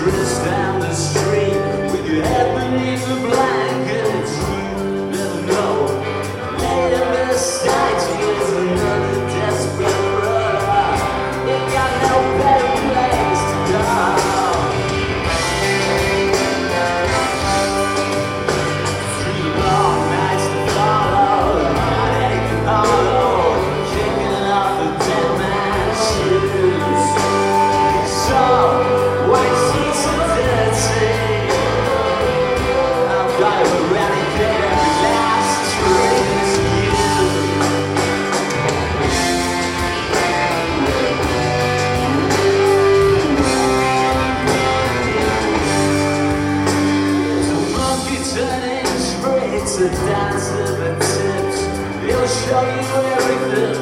drifts down The dance of the tips. He'll show you everything.